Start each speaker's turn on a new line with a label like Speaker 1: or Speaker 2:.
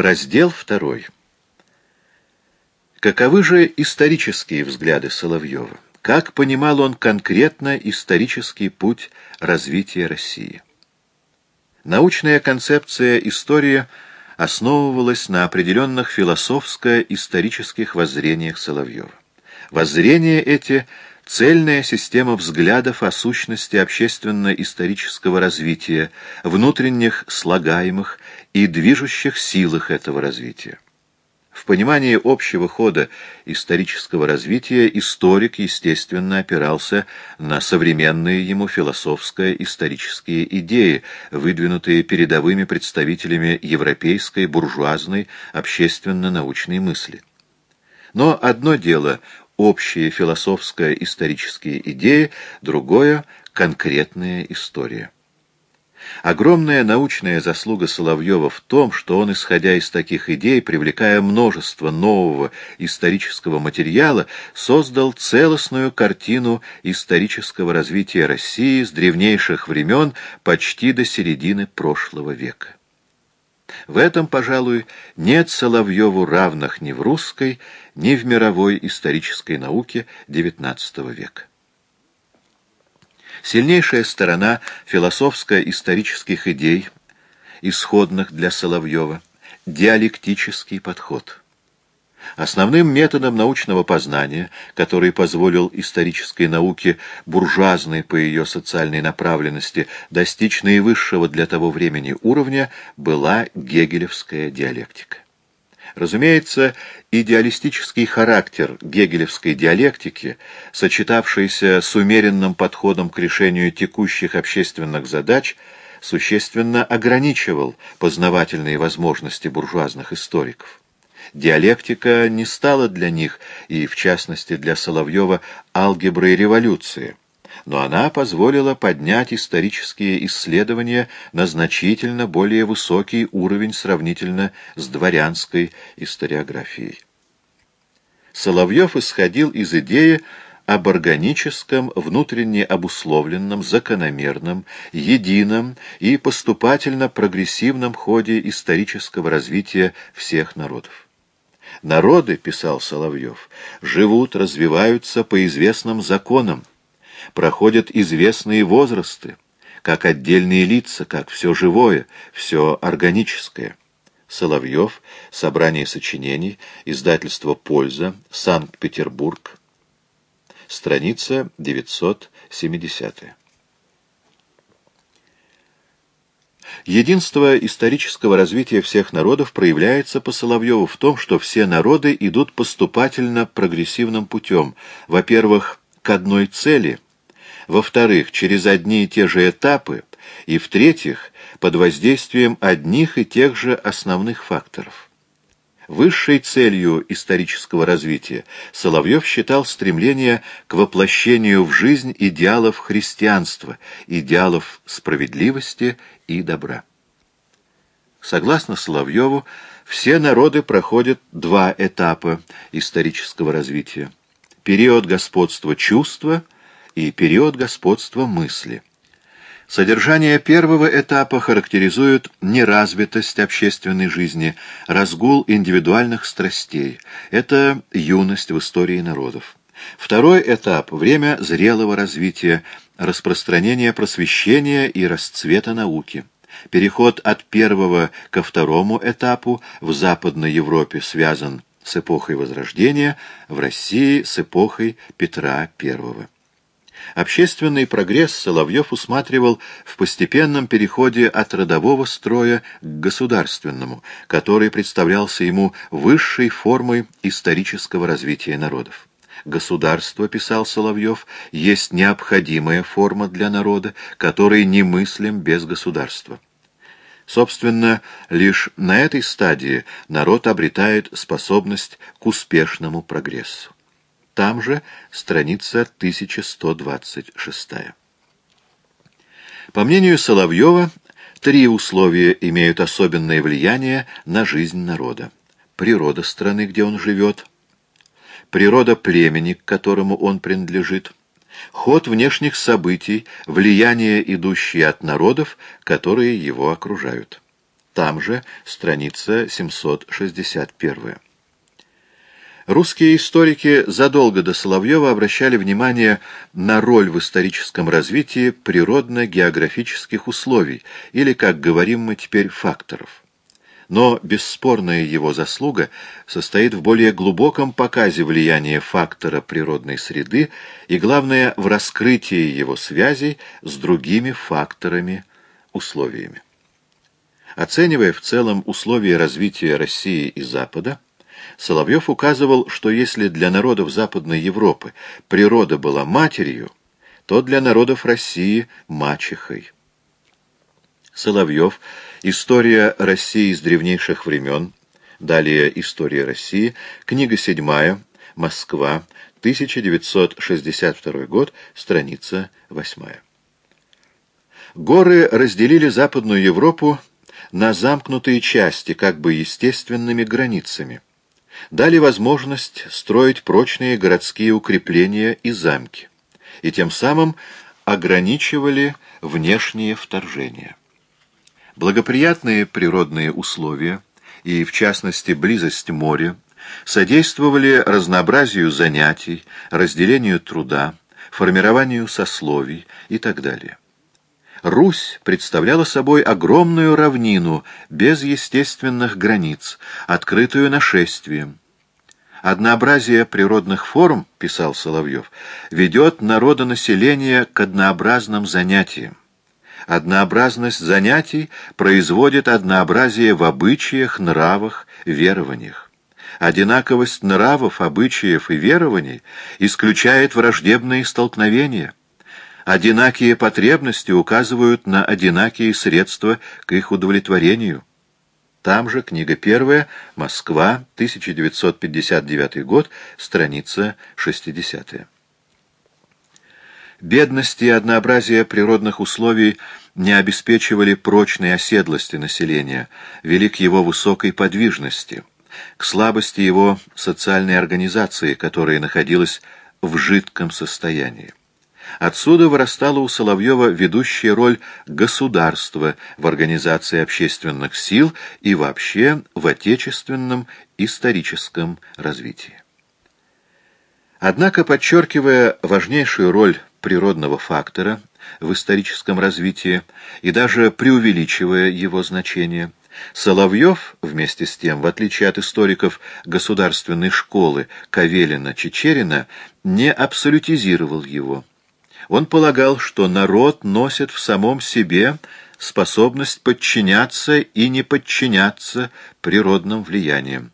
Speaker 1: Раздел второй. Каковы же исторические взгляды Соловьева? Как понимал он конкретно исторический путь развития России? Научная концепция истории основывалась на определенных философско-исторических воззрениях Соловьева. Воззрения эти – цельная система взглядов о сущности общественно-исторического развития, внутренних слагаемых и движущих силах этого развития. В понимании общего хода исторического развития историк, естественно, опирался на современные ему философско-исторические идеи, выдвинутые передовыми представителями европейской буржуазной общественно-научной мысли. Но одно дело – общие философско-исторические идеи, другое – конкретная история. Огромная научная заслуга Соловьева в том, что он, исходя из таких идей, привлекая множество нового исторического материала, создал целостную картину исторического развития России с древнейших времен почти до середины прошлого века. В этом, пожалуй, нет Соловьеву равных ни в русской, ни в мировой исторической науке XIX века. Сильнейшая сторона философско-исторических идей, исходных для Соловьева, диалектический подход. Основным методом научного познания, который позволил исторической науке, буржуазной по ее социальной направленности, достичь наивысшего для того времени уровня, была гегелевская диалектика. Разумеется, идеалистический характер гегелевской диалектики, сочетавшийся с умеренным подходом к решению текущих общественных задач, существенно ограничивал познавательные возможности буржуазных историков. Диалектика не стала для них, и в частности для Соловьева, алгеброй революции но она позволила поднять исторические исследования на значительно более высокий уровень сравнительно с дворянской историографией. Соловьев исходил из идеи об органическом, внутренне обусловленном, закономерном, едином и поступательно-прогрессивном ходе исторического развития всех народов. Народы, писал Соловьев, живут, развиваются по известным законам, проходят известные возрасты, как отдельные лица, как все живое, все органическое. Соловьев, Собрание сочинений, издательство «Польза», Санкт-Петербург, страница 970. Единство исторического развития всех народов проявляется по Соловьеву в том, что все народы идут поступательно прогрессивным путем, во-первых, к одной цели – во-вторых, через одни и те же этапы, и, в-третьих, под воздействием одних и тех же основных факторов. Высшей целью исторического развития Соловьев считал стремление к воплощению в жизнь идеалов христианства, идеалов справедливости и добра. Согласно Соловьеву, все народы проходят два этапа исторического развития. Период господства чувства – и период господства мысли. Содержание первого этапа характеризует неразвитость общественной жизни, разгул индивидуальных страстей. Это юность в истории народов. Второй этап – время зрелого развития, распространения просвещения и расцвета науки. Переход от первого ко второму этапу в Западной Европе связан с эпохой Возрождения, в России с эпохой Петра I. Общественный прогресс Соловьев усматривал в постепенном переходе от родового строя к государственному, который представлялся ему высшей формой исторического развития народов. Государство, писал Соловьев, есть необходимая форма для народа, который немыслим без государства. Собственно, лишь на этой стадии народ обретает способность к успешному прогрессу. Там же страница 1126. По мнению Соловьева, три условия имеют особенное влияние на жизнь народа. Природа страны, где он живет, природа племени, к которому он принадлежит, ход внешних событий, влияние, идущее от народов, которые его окружают. Там же страница 761. Русские историки задолго до Соловьева обращали внимание на роль в историческом развитии природно-географических условий, или, как говорим мы теперь, факторов. Но бесспорная его заслуга состоит в более глубоком показе влияния фактора природной среды и, главное, в раскрытии его связей с другими факторами, условиями. Оценивая в целом условия развития России и Запада, Соловьев указывал, что если для народов Западной Европы природа была матерью, то для народов России – мачехой. Соловьев «История России с древнейших времен», далее «История России», книга 7, Москва, 1962 год, страница 8. Горы разделили Западную Европу на замкнутые части, как бы естественными границами дали возможность строить прочные городские укрепления и замки, и тем самым ограничивали внешние вторжения. Благоприятные природные условия, и в частности близость моря, содействовали разнообразию занятий, разделению труда, формированию сословий и так далее. Русь представляла собой огромную равнину без естественных границ, открытую нашествием. Однообразие природных форм, писал Соловьев, ведет народонаселение к однообразным занятиям. Однообразность занятий производит однообразие в обычаях, нравах, верованиях. Одинаковость нравов, обычаев и верований исключает враждебные столкновения – Одинакие потребности указывают на одинакие средства к их удовлетворению. Там же, книга первая, Москва, 1959 год, страница 60. Бедности и однообразие природных условий не обеспечивали прочной оседлости населения, вели к его высокой подвижности, к слабости его социальной организации, которая находилась в жидком состоянии. Отсюда вырастала у Соловьева ведущая роль государства в организации общественных сил и вообще в отечественном историческом развитии. Однако, подчеркивая важнейшую роль природного фактора в историческом развитии и даже преувеличивая его значение, Соловьев, вместе с тем, в отличие от историков государственной школы Кавелина-Чечерина, не абсолютизировал его. Он полагал, что народ носит в самом себе способность подчиняться и не подчиняться природным влияниям.